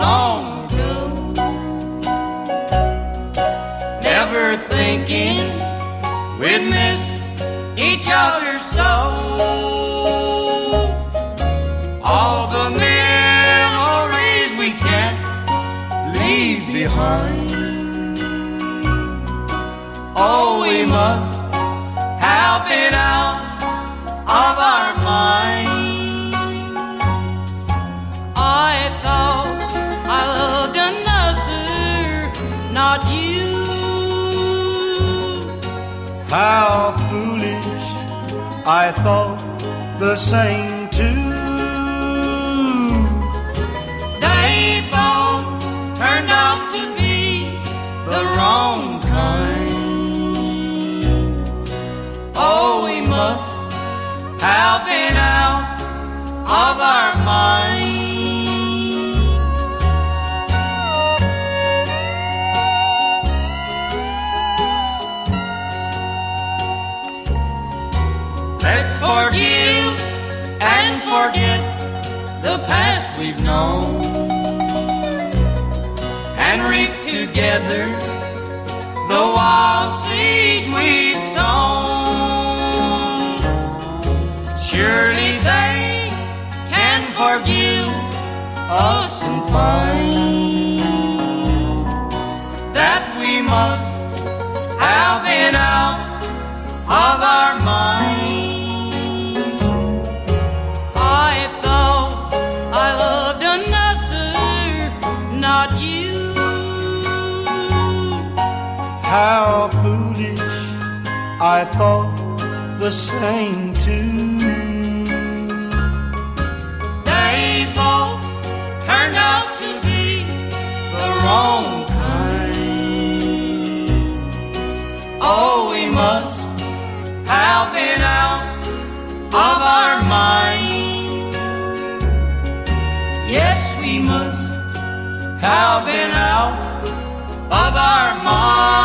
long ago. Never thinking we'd miss each other so. All the memories we can't leave behind. Oh, we must not you. How foolish, I thought the same too. They both turned out to be the wrong kind. Oh, we must have been out of our mind. Let's forgive and forget the past we've known and reap together the wild seeds we've sown. Surely they can forgive us and find that we must have been out of our mind. How foolish, I thought the same too. They both turned out to be the wrong kind. Oh, we must have been out of our mind. Yes, we must have been out of our mind.